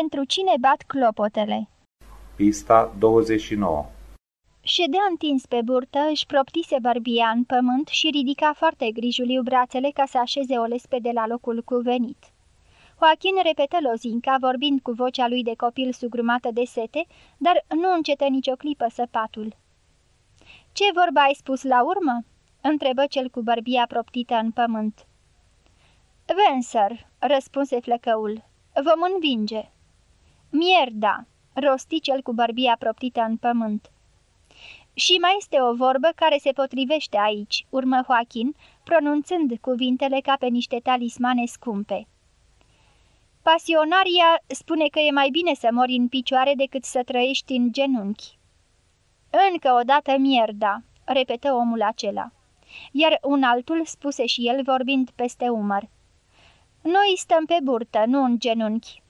Pentru cine bat clopotele? Pista 29 Ședea întins pe burtă, își proptise bărbia în pământ și ridica foarte grijuliu brațele ca să așeze o lespede la locul cuvenit. Joachim repetă lozinca, vorbind cu vocea lui de copil sugrumată de sete, dar nu încetă nicio clipă săpatul. Ce vorba ai spus la urmă?" întrebă cel cu bărbia proptită în pământ. Venser," răspunse flăcăul, vom învinge." Mierda!" rosti cel cu bărbia proptită în pământ. Și mai este o vorbă care se potrivește aici," urmă Joachim, pronunțând cuvintele ca pe niște talismane scumpe. Pasionaria spune că e mai bine să mori în picioare decât să trăiești în genunchi. Încă o dată mierda, repetă omul acela. Iar un altul spuse și el vorbind peste umăr. Noi stăm pe burtă, nu în genunchi.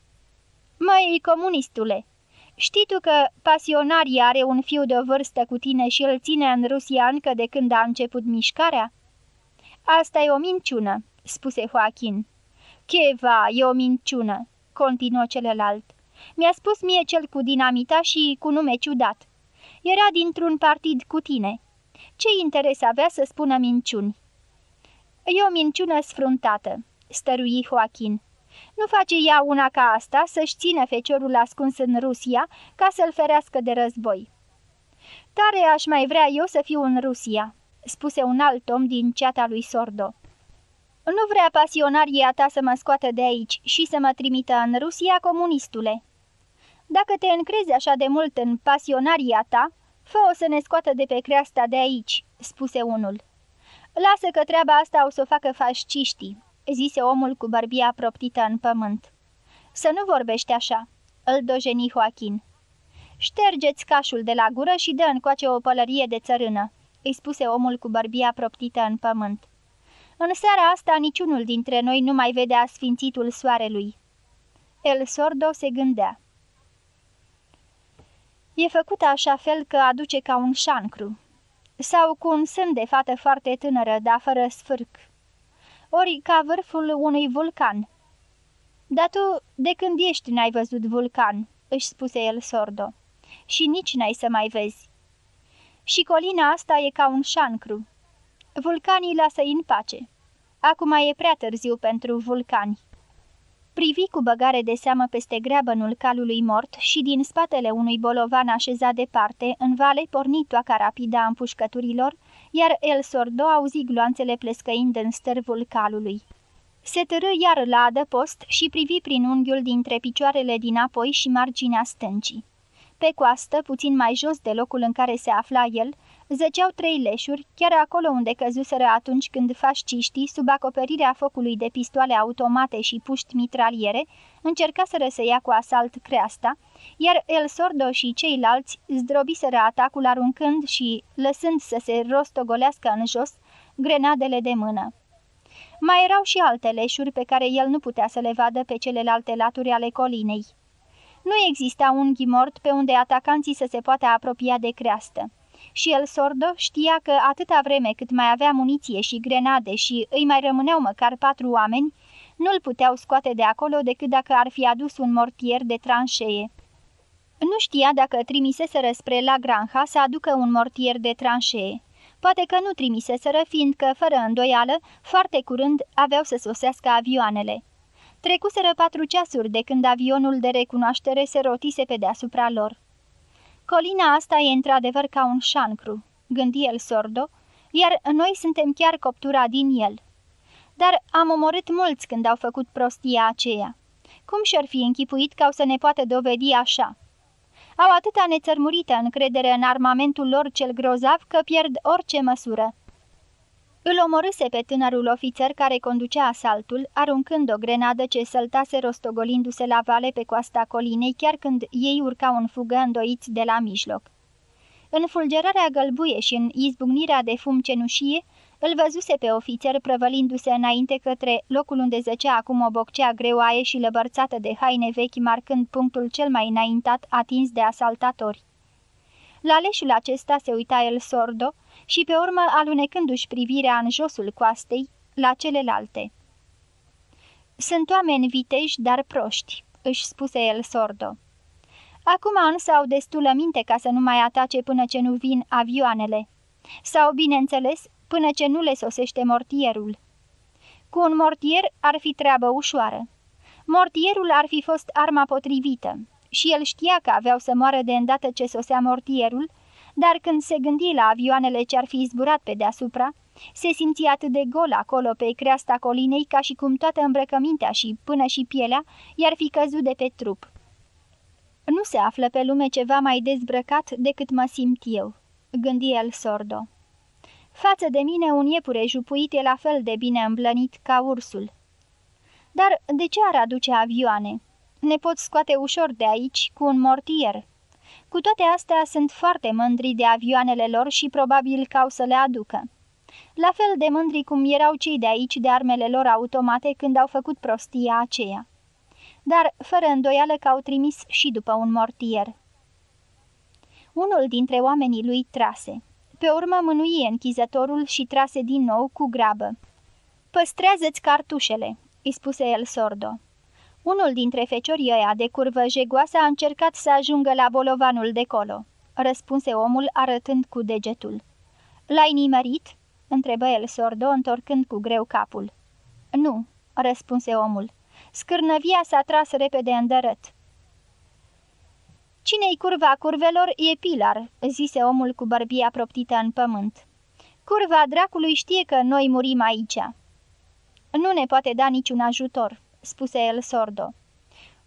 Măi, comunistule, știi tu că pasionaria are un fiu de o vârstă cu tine și îl ține în Rusia încă de când a început mișcarea? Asta e o minciună, spuse Joaquin. Cheva, e o minciună, continuă celălalt. Mi-a spus mie cel cu dinamita și cu nume ciudat. Era dintr-un partid cu tine. Ce interes avea să spună minciuni? E o minciună sfruntată, stărui Joachim. Nu face ea una ca asta să-și țină feciorul ascuns în Rusia ca să-l ferească de război. Tare aș mai vrea eu să fiu în Rusia, spuse un alt om din ceata lui Sordo. Nu vrea pasionaria ta să mă scoată de aici și să mă trimită în Rusia, comunistule. Dacă te încrezi așa de mult în pasionaria ta, fă-o să ne scoată de pe creasta de aici," spuse unul. Lasă că treaba asta o să o facă fasciștii," zise omul cu bărbia proptită în pământ. Să nu vorbești așa," îl dojeni Joachim. Ștergeți cașul de la gură și dă încoace o pălărie de țărână," îi spuse omul cu bărbia proptită în pământ. În seara asta niciunul dintre noi nu mai vedea sfințitul soarelui." El sordo se gândea. E făcută așa fel că aduce ca un șancru. Sau cu un sân de fată foarte tânără, dar fără sfârc. Ori ca vârful unui vulcan. Dar tu, de când ești, n-ai văzut vulcan," își spuse el sordo. Și nici n-ai să mai vezi. Și colina asta e ca un șancru. Vulcanii lasă-i în pace. Acum e prea târziu pentru vulcani privi cu băgare de seamă peste greabănul calului mort și din spatele unui bolovan așezat departe, în vale porni toaca rapidă a împușcăturilor, iar El Sordo auzi gloanțele plescăind în stârvul calului. Se târâ iar la adăpost și privi prin unghiul dintre picioarele din apoi și marginea stâncii. Pe coastă, puțin mai jos de locul în care se afla el, Zăceau trei leșuri, chiar acolo unde căzuseră atunci când fasciștii, sub acoperirea focului de pistoale automate și puști mitraliere, încercaseră să ia cu asalt creasta, iar El Sordo și ceilalți zdrobiseră atacul aruncând și, lăsând să se rostogolească în jos, grenadele de mână. Mai erau și alte leșuri pe care el nu putea să le vadă pe celelalte laturi ale colinei. Nu exista un mort pe unde atacanții să se poată apropia de creastă și el sordo știa că atâta vreme cât mai avea muniție și grenade și îi mai rămâneau măcar patru oameni, nu-l puteau scoate de acolo decât dacă ar fi adus un mortier de tranșee. Nu știa dacă trimiseseră spre la Granja să aducă un mortier de tranșee. Poate că nu trimiseseră, fiindcă, fără îndoială, foarte curând aveau să sosească avioanele. Trecuseră patru ceasuri de când avionul de recunoaștere se rotise pe deasupra lor. Colina asta e într-adevăr ca un șancru, gândi el sordo, iar noi suntem chiar coptura din el. Dar am omorât mulți când au făcut prostia aceea. Cum și-ar fi închipuit ca o să ne poată dovedi așa? Au atâta nețărmurită încredere în armamentul lor cel grozav că pierd orice măsură. Îl omorâse pe tânărul ofițer care conducea asaltul, aruncând o grenadă ce săltase rostogolindu-se la vale pe coasta colinei, chiar când ei urcau în fugă îndoiți de la mijloc. În fulgerarea gălbuie și în izbucnirea de fum cenușie, îl văzuse pe ofițer prăvălindu-se înainte către locul unde zăcea acum o boccea greoaie și lăbărțată de haine vechi, marcând punctul cel mai înaintat atins de asaltatori. La leșul acesta se uita el sordo, și pe urmă alunecându-și privirea în josul coastei la celelalte. Sunt oameni viteji, dar proști," își spuse el sordo. Acum însă au destulă minte ca să nu mai atace până ce nu vin avioanele. Sau, bineînțeles, până ce nu le sosește mortierul. Cu un mortier ar fi treabă ușoară. Mortierul ar fi fost arma potrivită și el știa că aveau să moară de îndată ce sosea mortierul, dar când se gândi la avioanele ce ar fi zburat pe deasupra, se simțea atât de gol acolo pe creasta colinei ca și cum toată îmbrăcămintea și până și pielea i-ar fi căzut de pe trup. Nu se află pe lume ceva mai dezbrăcat decât mă simt eu, gândi el sordo. Față de mine un iepure jupuit e la fel de bine îmblănit ca ursul. Dar de ce ar aduce avioane? Ne pot scoate ușor de aici cu un mortier. Cu toate astea sunt foarte mândri de avioanele lor și probabil că au să le aducă. La fel de mândri cum erau cei de aici de armele lor automate când au făcut prostia aceea. Dar fără îndoială că au trimis și după un mortier. Unul dintre oamenii lui trase. Pe urmă mânuie închizătorul și trase din nou cu grabă. Păstrează-ți cartușele, îi spuse el sordo. Unul dintre feciorii ăia de curvă jegoasă a încercat să ajungă la bolovanul de colo, răspunse omul arătând cu degetul. L-ai nimerit?" întrebă el sordo, întorcând cu greu capul. Nu," răspunse omul. Scârnăvia s-a tras repede în dărât. Cine-i curva curvelor e Pilar," zise omul cu bărbia proptită în pământ. Curva dracului știe că noi murim aici." Nu ne poate da niciun ajutor," spuse el sordo.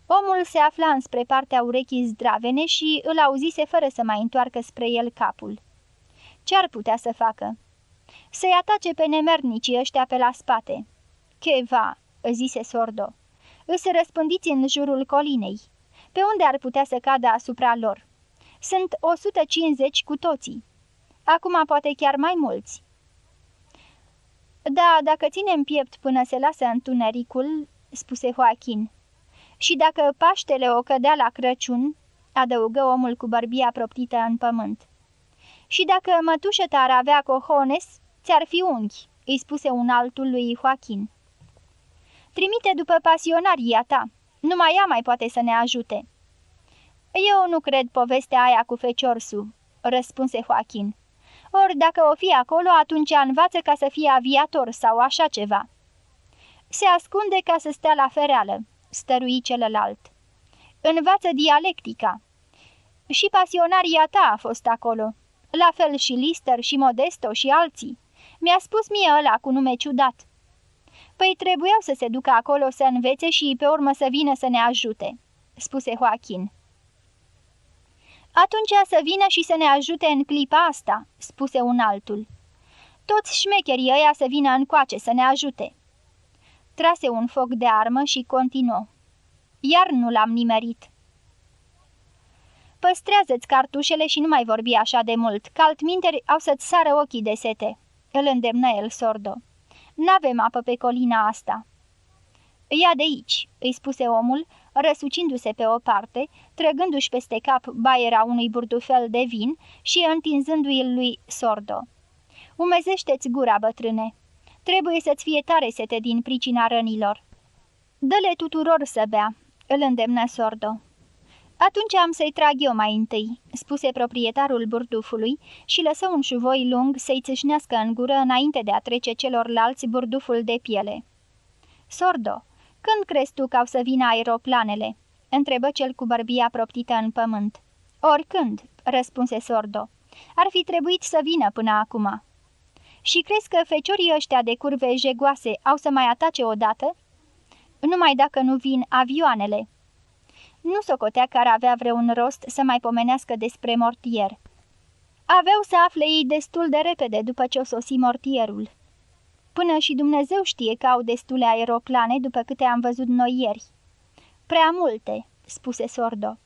Omul se afla înspre partea urechii zdravene și îl auzise fără să mai întoarcă spre el capul. Ce-ar putea să facă? Să-i atace pe nemernicii ăștia pe la spate. Cheva, zise sordo. Îs răspândiți în jurul colinei. Pe unde ar putea să cadă asupra lor? Sunt 150 cu toții. Acum poate chiar mai mulți. Da, dacă ținem piept până se lasă întunericul, spuse Joachim. Și dacă Paștele o cădea la Crăciun, adăugă omul cu bărbia proptită în pământ. Și dacă mătușă ta ar avea cohones, ți-ar fi unghi, îi spuse un altul lui Joachim. Trimite după pasionaria ta, numai ea mai poate să ne ajute. Eu nu cred povestea aia cu feciorsul, răspunse Joachim. Ori dacă o fi acolo, atunci învață ca să fie aviator sau așa ceva. Se ascunde ca să stea la fereală, stărui celălalt. Învață dialectica. Și pasionaria ta a fost acolo. La fel și Lister și Modesto și alții. Mi-a spus mie ăla cu nume ciudat. Păi trebuiau să se ducă acolo să învețe și pe urmă să vină să ne ajute, spuse Joaquin. Atunci să vină și să ne ajute în clipa asta, spuse un altul. Toți șmecherii ăia să vină încoace să ne ajute. Trase un foc de armă și continuă. Iar nu l-am nimerit. Păstrează-ți cartușele și nu mai vorbi așa de mult, că altminteri au să-ți sară ochii de sete, îl îndemnă el sordo. N-avem apă pe colina asta." Ia de aici," îi spuse omul, răsucindu-se pe o parte, trăgându-și peste cap baiera unui burdufel de vin și întinzându-i lui sordo. Umezește-ți gura, bătrâne. Trebuie să-ți fie tare sete din pricina rănilor." Dă-le tuturor să bea," îl îndemnă sordo. Atunci am să-i trag eu mai întâi," spuse proprietarul burdufului și lăsă un șuvoi lung să-i țâșnească în gură înainte de a trece celorlalți burduful de piele. Sordo, când crezi tu că au să vină aeroplanele?" întrebă cel cu bărbia proptită în pământ. Oricând," răspunse Sordo. Ar fi trebuit să vină până acum." Și crezi că feciorii ăștia de curve jegoase au să mai atace odată?" Numai dacă nu vin avioanele." Nu socotea că ar avea vreun rost să mai pomenească despre mortier. Aveau să afle ei destul de repede după ce o sosi mortierul. Până și Dumnezeu știe că au destule aeroplane după câte am văzut noi ieri. Prea multe, spuse Sordo.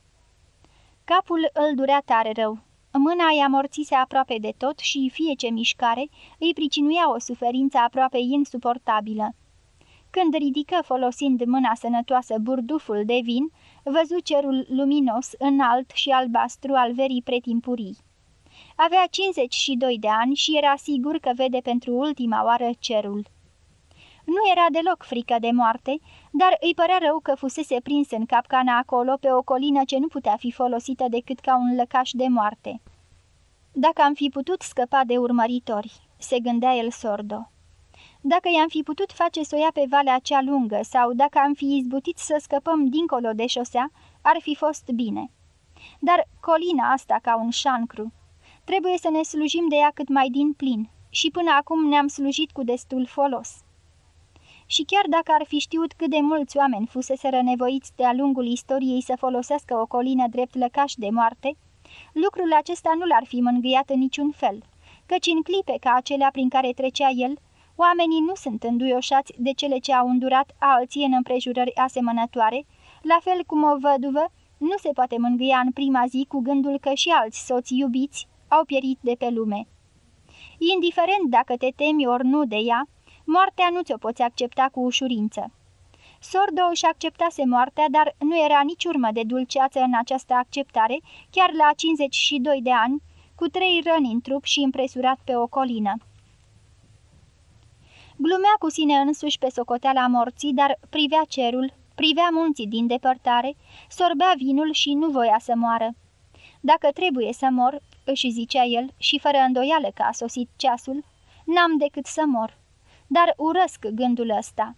Capul îl durea tare rău. Mâna i amorțise aproape de tot și fie ce mișcare îi pricinuia o suferință aproape insuportabilă. Când ridică folosind mâna sănătoasă burduful de vin, văzu cerul luminos, înalt și albastru al verii pretimpurii. Avea 52 de ani și era sigur că vede pentru ultima oară cerul. Nu era deloc frică de moarte, dar îi părea rău că fusese prins în capcana acolo pe o colină ce nu putea fi folosită decât ca un lăcaș de moarte. Dacă am fi putut scăpa de urmăritori, se gândea el sordo. Dacă i-am fi putut face să o ia pe valea cea lungă sau dacă am fi izbutit să scăpăm dincolo de șosea, ar fi fost bine. Dar colina asta ca un șancru. Trebuie să ne slujim de ea cât mai din plin și până acum ne-am slujit cu destul folos. Și chiar dacă ar fi știut cât de mulți oameni fuseseră nevoiți de-a lungul istoriei să folosească o colină drept lăcaș de moarte, lucrul acesta nu l-ar fi mângâiat în niciun fel, căci în clipe ca acelea prin care trecea el, oamenii nu sunt înduioșați de cele ce au îndurat alții în împrejurări asemănătoare, la fel cum o văduvă nu se poate mângâia în prima zi cu gândul că și alți soți iubiți au pierit de pe lume. Indiferent dacă te temi ori nu de ea, moartea nu ți-o poți accepta cu ușurință. Sordo își acceptase moartea, dar nu era nici urmă de dulceață în această acceptare, chiar la 52 de ani, cu trei răni în trup și impresurat pe o colină. Glumea cu sine însuși pe socoteala morții, dar privea cerul, privea munții din depărtare, sorbea vinul și nu voia să moară. Dacă trebuie să mor, își zicea el, și fără îndoială că a sosit ceasul, n-am decât să mor. Dar urăsc gândul ăsta.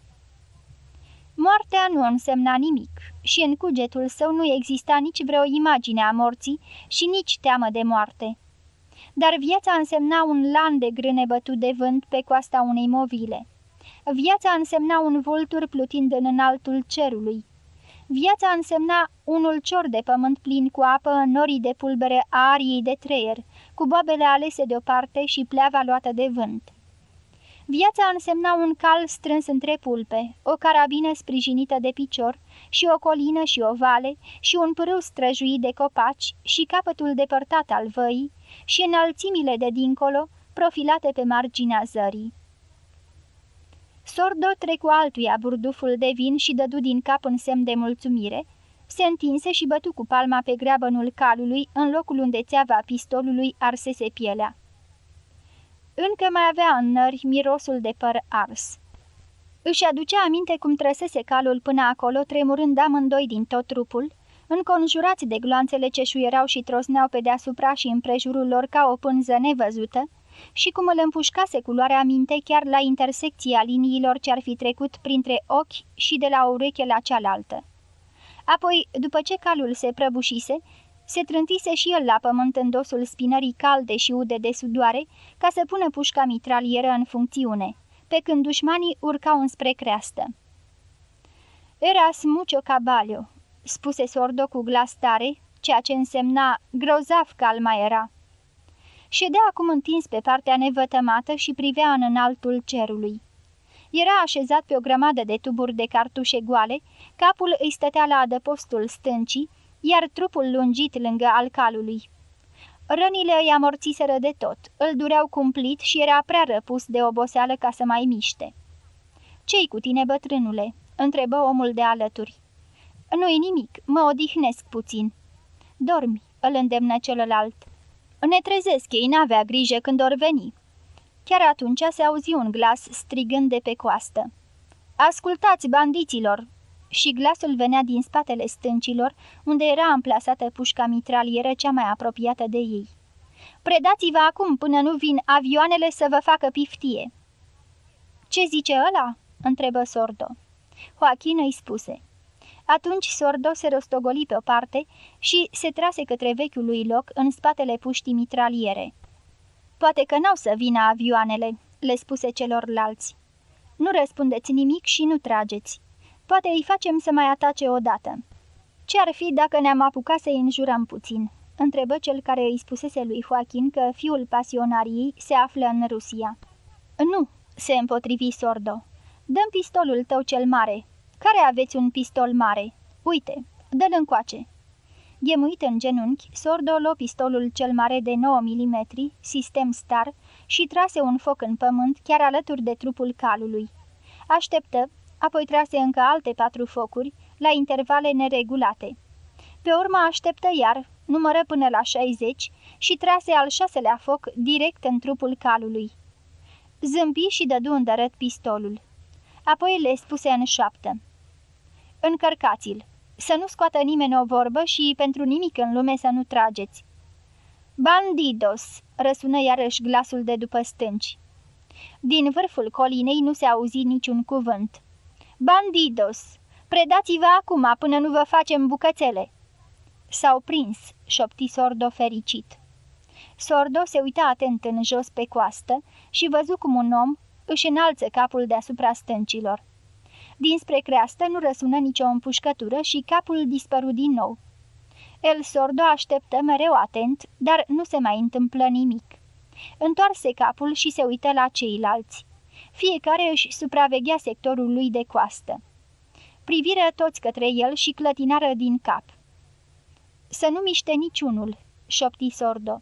Moartea nu însemna nimic și în cugetul său nu exista nici vreo imagine a morții și nici teamă de moarte. Dar viața însemna un lan de grâne bătut de vânt pe coasta unei movile. Viața însemna un vultur plutind în înaltul cerului. Viața însemna un ulcior de pământ plin cu apă în norii de pulbere a ariei de treier, cu bobele alese deoparte și pleava luată de vânt. Viața însemna un cal strâns între pulpe, o carabină sprijinită de picior și o colină și o vale și un pârâu străjuit de copaci și capătul depărtat al văii și înălțimile de dincolo, profilate pe marginea zării. Sordo trecu altuia burduful de vin și dădu din cap în semn de mulțumire, se întinse și bătu cu palma pe greabănul calului în locul unde țeava pistolului arsese pielea. Încă mai avea în nări mirosul de păr ars. Își aducea aminte cum trăsese calul până acolo, tremurând amândoi din tot trupul, înconjurați de gloanțele ce șuierau și trosneau pe deasupra și împrejurul lor ca o pânză nevăzută, și cum îl împușcase culoarea minte chiar la intersecția liniilor ce ar fi trecut printre ochi și de la o ureche la cealaltă. Apoi, după ce calul se prăbușise, se trântise și el la pământ în dosul spinării calde și ude de sudoare ca să pună pușca mitralieră în funcțiune, pe când dușmanii urcau înspre creastă. Eras mucho caballo, spuse sordo cu glas tare, ceea ce însemna grozav calma era. Ședea acum întins pe partea nevătămată și privea în înaltul cerului. Era așezat pe o grămadă de tuburi de cartușe goale, capul îi stătea la adăpostul stâncii, iar trupul lungit lângă al calului. Rănile îi amorțiseră de tot, îl dureau cumplit și era prea răpus de oboseală ca să mai miște. Ce-i cu tine, bătrânule?" întrebă omul de alături. Nu-i nimic, mă odihnesc puțin." Dormi," îl îndemnă celălalt. Ne trezesc ei, n-avea grijă când or veni." Chiar atunci se auzi un glas strigând de pe coastă. Ascultați, bandiților!" Și glasul venea din spatele stâncilor, unde era amplasată pușca mitralieră cea mai apropiată de ei. Predați-vă acum până nu vin avioanele să vă facă piftie." Ce zice ăla?" întrebă Sordo. Joachim îi spuse. Atunci Sordo se rostogoli pe o parte și se trase către vechiul lui loc în spatele puștii mitraliere. Poate că n-au să vină avioanele," le spuse celorlalți. Nu răspundeți nimic și nu trageți. Poate îi facem să mai atace odată." Ce ar fi dacă ne-am apucat să-i înjurăm puțin?" întrebă cel care îi spusese lui Joaquin că fiul pasionariei se află în Rusia. Nu," se împotrivi Sordo. Dăm pistolul tău cel mare, care aveți un pistol mare? Uite, dă-l încoace." Ghemuit în genunchi, Sordo luă pistolul cel mare de 9 mm, sistem star, și trase un foc în pământ chiar alături de trupul calului. Așteptă, apoi trase încă alte patru focuri, la intervale neregulate. Pe urmă așteptă iar, numără până la 60 și trase al șaselea foc direct în trupul calului. Zâmbi și dădu îndărăt pistolul. Apoi le spuse în șoaptă. Încărcați-l! Să nu scoată nimeni o vorbă și pentru nimic în lume să nu trageți. Bandidos! răsună iarăși glasul de după stânci. Din vârful colinei nu se auzi niciun cuvânt. Bandidos! Predați-vă acum până nu vă facem bucățele!" S-au prins, șopti Sordo fericit. Sordo se uita atent în jos pe coastă și văzu cum un om își înalță capul deasupra stâncilor. Dinspre creastă nu răsună nicio împușcătură și capul dispăru din nou. El Sordo așteptă mereu atent, dar nu se mai întâmplă nimic. Întoarse capul și se uită la ceilalți. Fiecare își supraveghea sectorul lui de coastă. Priviră toți către el și clătinară din cap. Să nu miște niciunul, șopti Sordo.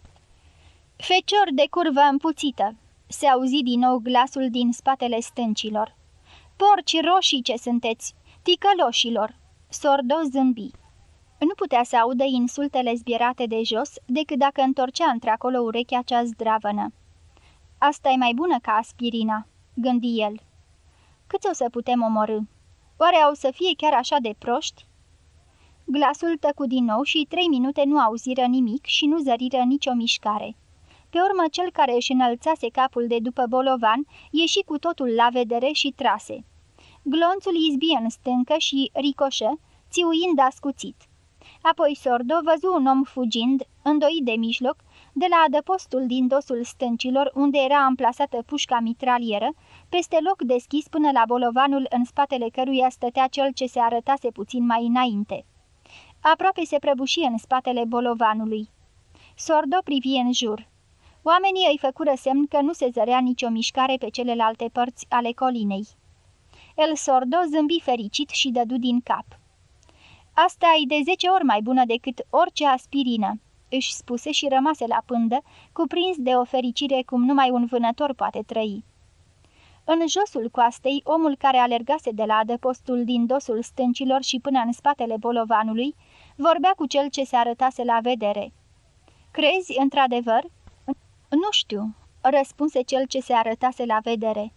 Fecior de curvă împuțită, se auzi din nou glasul din spatele stâncilor. Porci roșii ce sunteți, ticăloșilor! Sordo zâmbi. Nu putea să audă insultele zbierate de jos decât dacă întorcea într-acolo urechea cea zdravănă. Asta e mai bună ca aspirina," gândi el. Cât o să putem omorâ? Oare au să fie chiar așa de proști?" Glasul tăcu din nou și trei minute nu auziră nimic și nu zăriră nicio mișcare. Pe urmă, cel care își înălțase capul de după bolovan ieși cu totul la vedere și trase. Glonțul izbie în stâncă și ricoșă, țiuind ascuțit. Apoi Sordo văzu un om fugind, îndoit de mijloc, de la adăpostul din dosul stâncilor, unde era amplasată pușca mitralieră, peste loc deschis până la bolovanul în spatele căruia stătea cel ce se arătase puțin mai înainte. Aproape se prăbuși în spatele bolovanului. Sordo privi în jur. Oamenii îi făcură semn că nu se zărea nicio mișcare pe celelalte părți ale colinei. El Sordo zâmbi fericit și dădu din cap. Asta e de zece ori mai bună decât orice aspirină," își spuse și rămase la pândă, cuprins de o fericire cum numai un vânător poate trăi. În josul coastei, omul care alergase de la adăpostul din dosul stâncilor și până în spatele bolovanului, vorbea cu cel ce se arătase la vedere. Crezi, într-adevăr?" Nu știu," răspunse cel ce se arătase la vedere.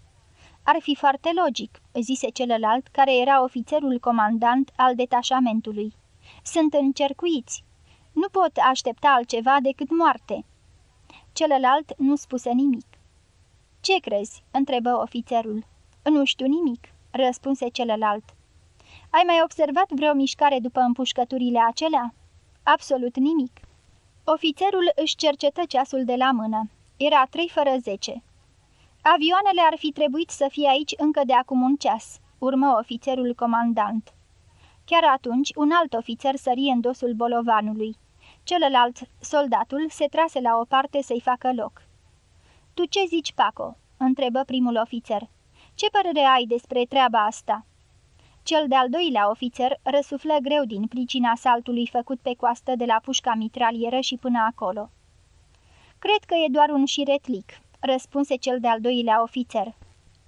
Ar fi foarte logic," zise celălalt, care era ofițerul comandant al detașamentului. Sunt încercuiți. Nu pot aștepta altceva decât moarte." Celălalt nu spuse nimic. Ce crezi?" întrebă ofițerul. Nu știu nimic," răspunse celălalt. Ai mai observat vreo mișcare după împușcăturile acelea?" Absolut nimic." Ofițerul își cercetă ceasul de la mână. Era trei fără zece. Avioanele ar fi trebuit să fie aici încă de acum un ceas," urmă ofițerul comandant. Chiar atunci, un alt ofițer sărie în dosul bolovanului. Celălalt, soldatul, se trase la o parte să-i facă loc. Tu ce zici, Paco?" întrebă primul ofițer. Ce părere ai despre treaba asta?" Cel de-al doilea ofițer răsuflă greu din pricina saltului făcut pe coastă de la pușca mitralieră și până acolo. Cred că e doar un șiretlic," răspunse cel de-al doilea ofițer.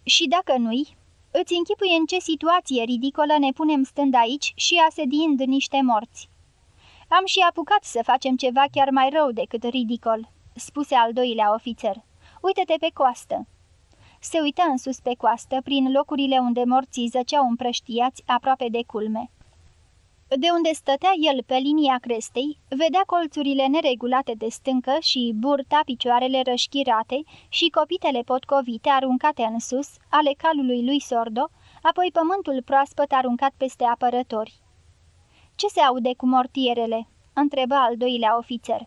Și dacă nu-i, îți închipui în ce situație ridicolă ne punem stând aici și asediind niște morți." Am și apucat să facem ceva chiar mai rău decât ridicol," spuse al doilea ofițer. Uite-te pe coastă." Se uită în sus pe coastă, prin locurile unde morții zăceau împrăștiați aproape de culme. De unde stătea el pe linia crestei, vedea colțurile neregulate de stâncă și burta picioarele rășchirate și copitele potcovite aruncate în sus, ale calului lui Sordo, apoi pământul proaspăt aruncat peste apărători. Ce se aude cu mortierele?" întrebă al doilea ofițer.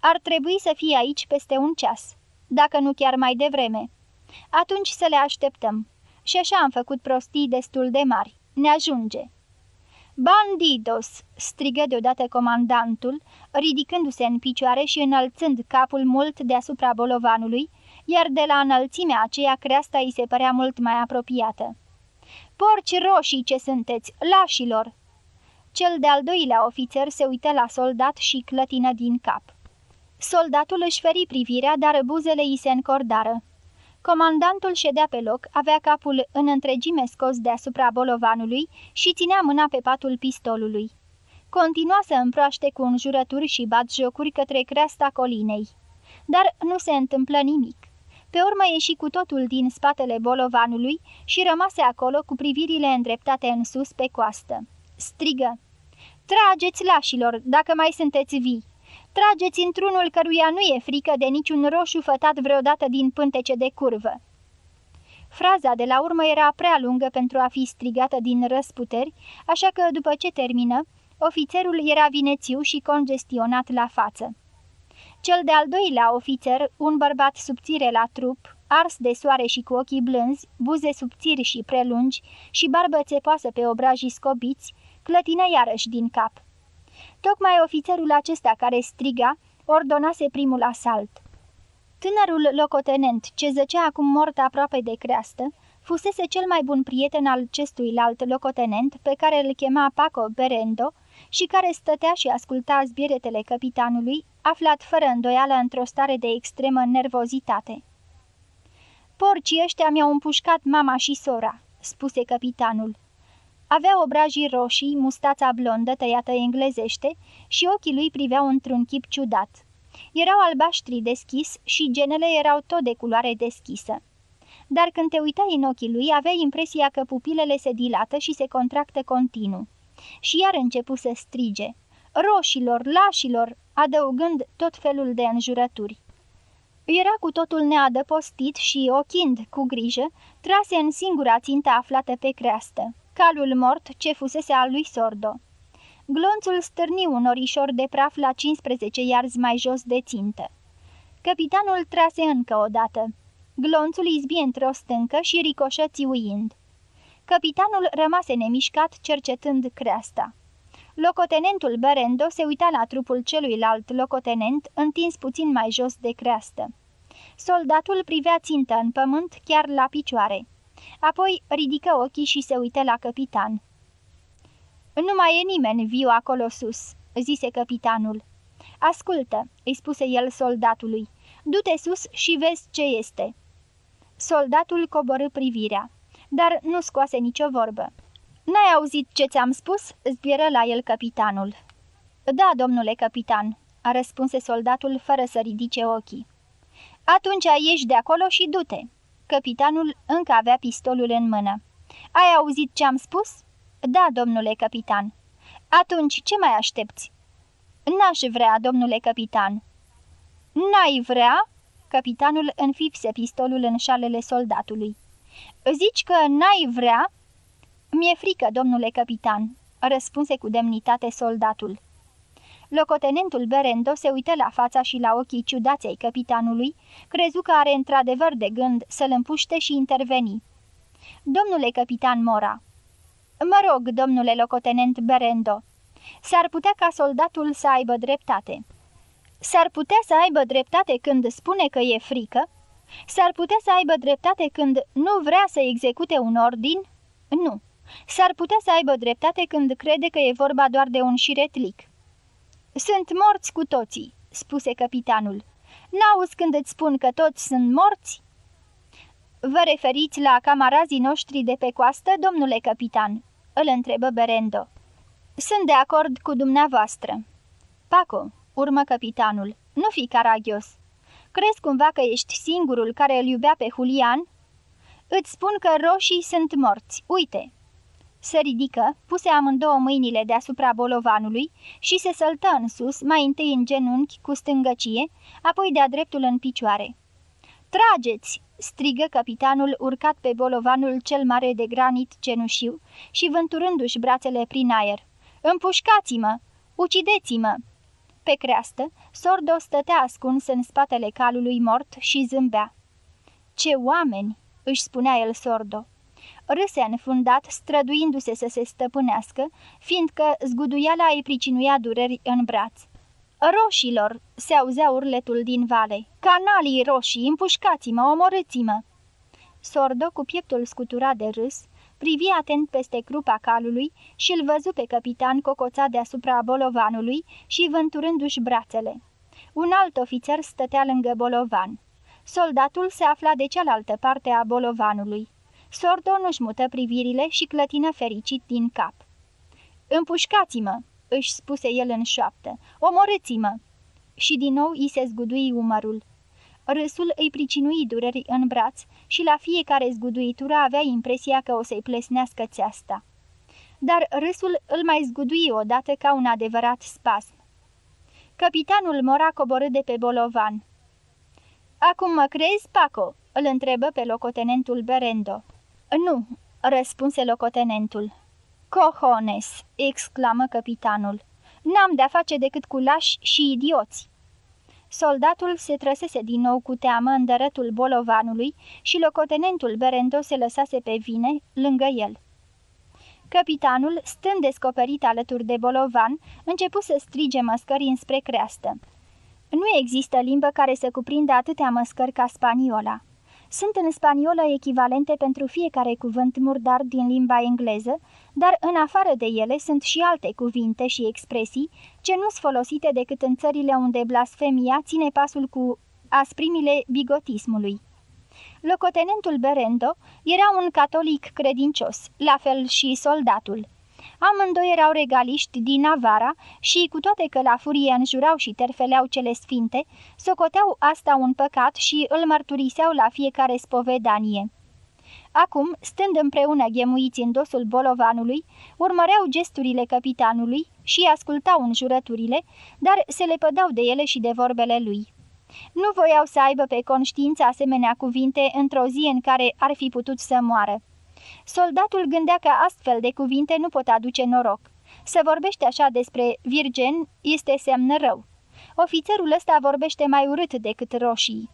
Ar trebui să fie aici peste un ceas, dacă nu chiar mai devreme." Atunci să le așteptăm. Și așa am făcut prostii destul de mari. Ne ajunge." Bandidos!" strigă deodată comandantul, ridicându-se în picioare și înălțând capul mult deasupra bolovanului, iar de la înălțimea aceea creasta îi se părea mult mai apropiată. Porci roșii ce sunteți, lașilor!" Cel de-al doilea ofițer se uită la soldat și clătină din cap. Soldatul își feri privirea, dar buzele îi se încordară. Comandantul ședea pe loc, avea capul în întregime scos deasupra bolovanului și ținea mâna pe patul pistolului. Continua să împroaște cu înjurături și bat jocuri către creasta colinei. Dar nu se întâmplă nimic. Pe urmă ieși cu totul din spatele bolovanului și rămase acolo cu privirile îndreptate în sus pe coastă. Strigă! Trageți lașilor, dacă mai sunteți vii! Trageți într-unul căruia nu e frică de niciun roșu fătat vreodată din pântece de curvă. Fraza de la urmă era prea lungă pentru a fi strigată din răsputeri, așa că, după ce termină, ofițerul era vinețiu și congestionat la față. Cel de-al doilea ofițer, un bărbat subțire la trup, ars de soare și cu ochii blânzi, buze subțiri și prelungi și barbă țepoasă pe obrajii scobiți, clătină iarăși din cap. Tocmai ofițerul acesta care striga, ordonase primul asalt. Tânărul locotenent, ce zăcea acum mort aproape de creastă, fusese cel mai bun prieten al cestuilalt locotenent, pe care îl chema Paco Berendo, și care stătea și asculta zbieretele capitanului, aflat fără îndoială într-o stare de extremă nervozitate. Porcii ăștia mi-au împușcat mama și sora," spuse capitanul. Avea obrajii roșii, mustața blondă tăiată englezește și ochii lui priveau într-un chip ciudat. Erau albaștri deschis și genele erau tot de culoare deschisă. Dar când te uitai în ochii lui, aveai impresia că pupilele se dilată și se contractă continuu. Și iar începu să strige. Roșilor, lașilor, adăugând tot felul de înjurături. Era cu totul neadăpostit și, ochind cu grijă, trase în singura țintă aflată pe creastă, calul mort ce fusese al lui Sordo. Glonțul stârni un orișor de praf la 15 iarzi mai jos de țintă. Capitanul trase încă o dată. Glonțul izbi într-o stâncă și ricoșă țiuind. Capitanul rămase nemișcat cercetând creasta. Locotenentul Berendo se uita la trupul celuilalt locotenent, întins puțin mai jos de creastă. Soldatul privea țintă în pământ, chiar la picioare. Apoi ridică ochii și se uită la capitan. Nu mai e nimeni viu acolo sus," zise capitanul. Ascultă," îi spuse el soldatului. Du-te sus și vezi ce este." Soldatul coborâ privirea, dar nu scoase nicio vorbă. N-ai auzit ce ți-am spus?" zbieră la el capitanul. Da, domnule capitan," a răspunse soldatul fără să ridice ochii. Atunci ieși de acolo și du-te." Capitanul încă avea pistolul în mână. Ai auzit ce am spus?" Da, domnule capitan." Atunci, ce mai aștepți?" N-aș vrea, domnule capitan." N-ai vrea?" Capitanul înfipse pistolul în șalele soldatului. Zici că n-ai vrea?" Mi-e frică, domnule capitan," răspunse cu demnitate soldatul. Locotenentul Berendo se uită la fața și la ochii ciudaței capitanului, crezu că are într-adevăr de gând să-l împuște și interveni. Domnule capitan Mora, Mă rog, domnule locotenent Berendo, s-ar putea ca soldatul să aibă dreptate. S-ar putea să aibă dreptate când spune că e frică? S-ar putea să aibă dreptate când nu vrea să execute un ordin? Nu. S-ar putea să aibă dreptate când crede că e vorba doar de un șiretlic. Sunt morți cu toții, spuse capitanul. N-auzi când îți spun că toți sunt morți? Vă referiți la camarazii noștri de pe coastă, domnule capitan?" îl întrebă Berendo. Sunt de acord cu dumneavoastră." Paco," urmă capitanul, nu fi caragios. Crezi cumva că ești singurul care îl iubea pe Julian?" Îți spun că roșii sunt morți, uite!" Se ridică, puse amândouă mâinile deasupra bolovanului și se săltă în sus, mai întâi în genunchi cu stângăcie, apoi de-a dreptul în picioare. Trageți!" strigă capitanul urcat pe bolovanul cel mare de granit cenușiu și vânturându-și brațele prin aer. Împușcați-mă! Ucideți-mă!" Pe creastă, Sordo stătea ascuns în spatele calului mort și zâmbea. Ce oameni!" își spunea el Sordo. Râse înfundat, străduindu-se să se stăpânească, fiindcă zguduiala îi pricinuia dureri în braț. Roșilor!" se auzea urletul din vale. Canalii roșii, împușcați-mă, omorâți-mă!" Sordo, cu pieptul scuturat de râs, privi atent peste crupa calului și îl văzu pe capitan cocoțat deasupra bolovanului și vânturându-și brațele. Un alt ofițer stătea lângă bolovan. Soldatul se afla de cealaltă parte a bolovanului. Sordo nu-și mută privirile și clătină fericit din cap. Împușcați-mă!" își spuse el în șoaptă. Omorâți-mă!" Și din nou i se zgudui umărul. Râsul îi pricinui dureri în braț și la fiecare zguduitură avea impresia că o să-i plesnească țeasta. Dar râsul îl mai zgudui odată ca un adevărat spasm. Capitanul Mora coborâ de pe bolovan. Acum mă crezi, Paco?" îl întrebă pe locotenentul Berendo. Nu," răspunse locotenentul. Cohones!" exclamă capitanul. N-am de-a face decât cu lași și idioți." Soldatul se trăsese din nou cu teamă în dărătul bolovanului și locotenentul Berendo se lăsase pe vine lângă el. Capitanul, stând descoperit alături de bolovan, începu să strige măscări înspre creastă. Nu există limbă care să cuprindă atâtea măscări ca spaniola. Sunt în spaniolă echivalente pentru fiecare cuvânt murdar din limba engleză, dar în afară de ele sunt și alte cuvinte și expresii ce nu sunt folosite decât în țările unde blasfemia ține pasul cu asprimile bigotismului. Locotenentul Berendo era un catolic credincios, la fel și soldatul. Amândoi erau regaliști din Navara și, cu toate că la furie înjurau și terfeleau cele sfinte, socoteau asta un păcat și îl mărturiseau la fiecare spovedanie. Acum, stând împreună ghemuiți în dosul bolovanului, urmăreau gesturile capitanului și ascultau înjurăturile, dar se lepădau de ele și de vorbele lui. Nu voiau să aibă pe conștiință asemenea cuvinte într-o zi în care ar fi putut să moară. Soldatul gândea că astfel de cuvinte nu pot aduce noroc. Să vorbește așa despre virgen este semn rău. Ofițerul ăsta vorbește mai urât decât roșii.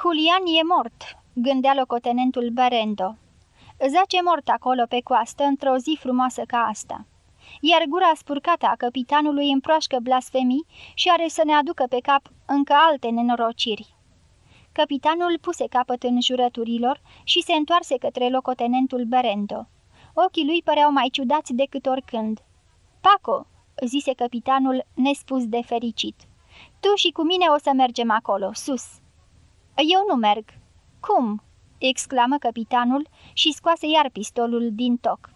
Julian e mort, gândea locotenentul Berendo. Zace mort acolo pe coastă într-o zi frumoasă ca asta. Iar gura spurcată a capitanului împroașcă blasfemii și are să ne aducă pe cap încă alte nenorociri. Capitanul puse capăt în jurăturilor și se întoarse către locotenentul Berendo. Ochii lui păreau mai ciudați decât oricând. Paco!" zise capitanul nespus de fericit. Tu și cu mine o să mergem acolo, sus." Eu nu merg." Cum?" exclamă capitanul și scoase iar pistolul din toc.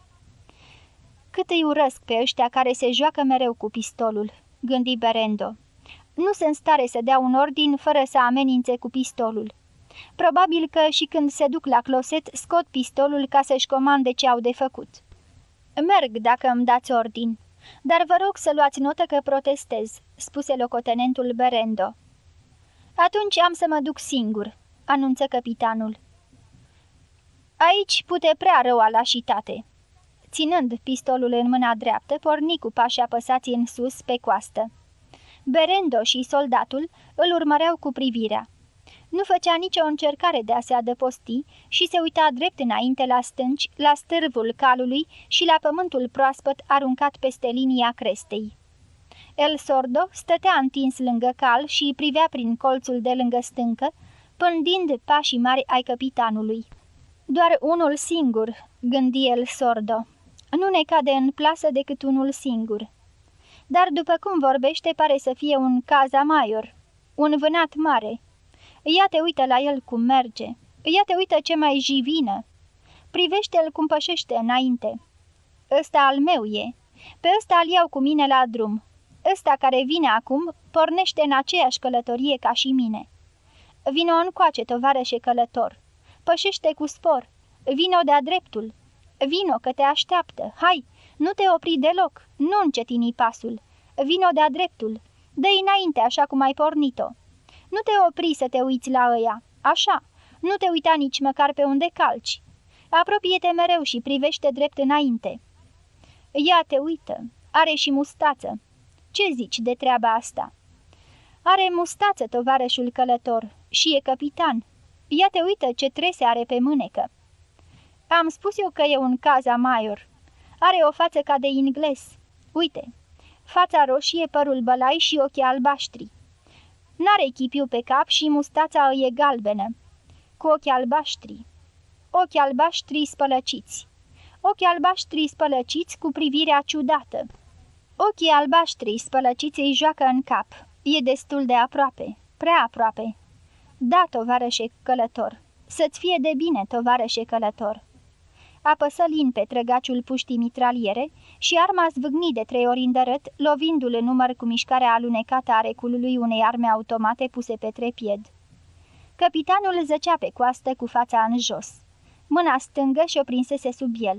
Cât îi urăsc pe ăștia care se joacă mereu cu pistolul," gândi Berendo nu sunt în stare să dea un ordin fără să amenințe cu pistolul. Probabil că și când se duc la closet scot pistolul ca să-și comande ce au de făcut. Merg dacă îmi dați ordin, dar vă rog să luați notă că protestez, spuse locotenentul Berendo. Atunci am să mă duc singur, anunță capitanul. Aici pute prea rău alașitate. Ținând pistolul în mâna dreaptă, porni cu pași apăsați în sus pe coastă. Berendo și soldatul îl urmăreau cu privirea. Nu făcea nicio încercare de a se adăposti și se uita drept înainte la stânci, la stârvul calului și la pământul proaspăt aruncat peste linia crestei. El Sordo stătea întins lângă cal și privea prin colțul de lângă stâncă, pândind pașii mari ai capitanului. Doar unul singur, gândi el Sordo. Nu ne cade în plasă decât unul singur dar după cum vorbește pare să fie un caza maior, un vânat mare. Ia te uită la el cum merge, ia te uită ce mai jivină. Privește-l cum pășește înainte. Ăsta al meu e, pe ăsta îl iau cu mine la drum. Ăsta care vine acum pornește în aceeași călătorie ca și mine. Vino încoace, tovarășe călător. Pășește cu spor. Vino de-a dreptul. Vino că te așteaptă. Hai, nu te opri deloc, nu încetini pasul. Vino de-a dreptul. dă înainte așa cum ai pornit-o. Nu te opri să te uiți la ăia. Așa. Nu te uita nici măcar pe unde calci. Apropie-te mereu și privește drept înainte. Ia te uită. Are și mustață. Ce zici de treaba asta? Are mustață, tovarășul călător, și e capitan. Ia te uită ce trese are pe mânecă. Am spus eu că e un caza maior. Are o față ca de ingles. Uite, fața roșie, părul bălai și ochii albaștri. N-are chipiu pe cap și mustața îi e galbenă, cu ochii albaștri. Ochi albaștri spălăciți. Ochii albaștri spălăciți cu privirea ciudată. Ochii albaștri spălăciți îi joacă în cap. E destul de aproape, prea aproape. Da, tovarășe călător, să-ți fie de bine, tovarășe călător apăsă lin pe trăgaciul puștii mitraliere și arma zvâgni de trei ori îndărât, lovindu-l în număr cu mișcarea alunecată a reculului unei arme automate puse pe trepied. Capitanul zăcea pe coastă cu fața în jos. Mâna stângă și-o prinsese sub el.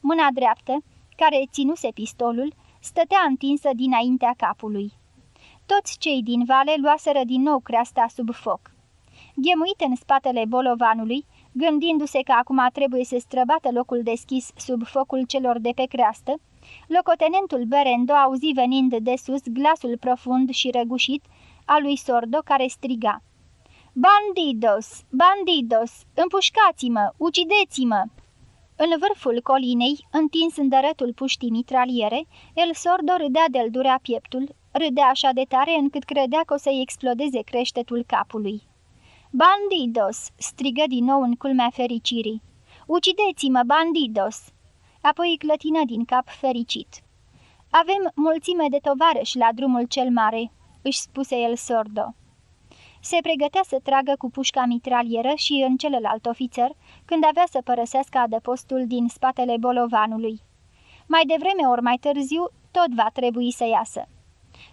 Mâna dreaptă, care ținuse pistolul, stătea întinsă dinaintea capului. Toți cei din vale luaseră din nou creasta sub foc. Ghemuit în spatele bolovanului, gândindu-se că acum trebuie să străbată locul deschis sub focul celor de pe creastă, locotenentul Berendo auzi venind de sus glasul profund și răgușit al lui Sordo care striga. Bandidos! Bandidos! Împușcați-mă! Ucideți-mă!" În vârful colinei, întins în dărătul puștii mitraliere, el sordo râdea de-l durea pieptul, râdea așa de tare încât credea că o să-i explodeze creștetul capului. Bandidos!" strigă din nou în culmea fericirii. Ucideți-mă, bandidos!" Apoi clătină din cap fericit. Avem mulțime de tovarăși la drumul cel mare," își spuse el sordo. Se pregătea să tragă cu pușca mitralieră și în celălalt ofițer, când avea să părăsească adăpostul din spatele bolovanului. Mai devreme ori mai târziu, tot va trebui să iasă.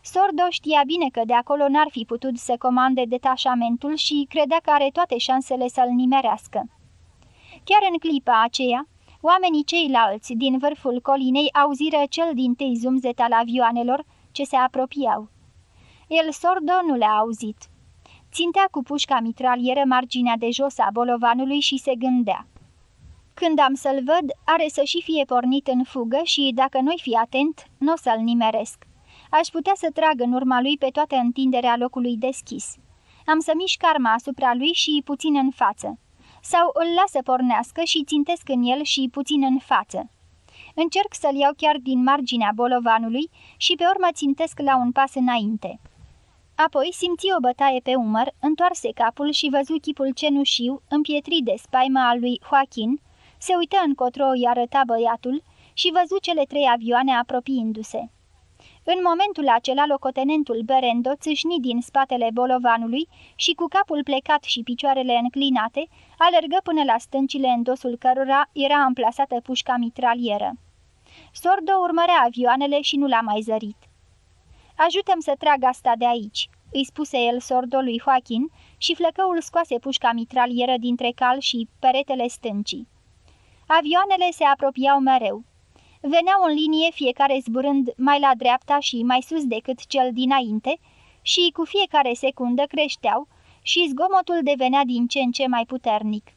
Sordo știa bine că de acolo n-ar fi putut să comande detașamentul și credea că are toate șansele să-l nimerească. Chiar în clipa aceea, oamenii ceilalți din vârful colinei auziră cel din tâi zumzet al avioanelor ce se apropiau. El sordo nu le-a auzit. Țintea cu pușca mitralieră marginea de jos a bolovanului și se gândea. Când am să-l văd, are să și fie pornit în fugă și, dacă nu-i fi atent, nu o să-l nimeresc. Aș putea să trag în urma lui pe toată întinderea locului deschis. Am să mișc arma asupra lui și puțin în față. Sau îl las să pornească și țintesc în el și puțin în față. Încerc să-l iau chiar din marginea bolovanului și pe urmă țintesc la un pas înainte. Apoi simți o bătaie pe umăr, întoarse capul și văzu chipul cenușiu, împietrit de spaimă al lui Joaquin, se uită încotro îi arăta băiatul și văzu cele trei avioane apropiindu-se. În momentul acela, locotenentul Berendo țâșni din spatele bolovanului și cu capul plecat și picioarele înclinate, alergă până la stâncile în dosul cărora era amplasată pușca mitralieră. Sordo urmărea avioanele și nu l-a mai zărit. Ajută-mi să trag asta de aici," îi spuse el sordului Joaquin și flăcăul scoase pușca mitralieră dintre cal și peretele stâncii. Avioanele se apropiau mereu. Veneau în linie fiecare zburând mai la dreapta și mai sus decât cel dinainte și cu fiecare secundă creșteau și zgomotul devenea din ce în ce mai puternic.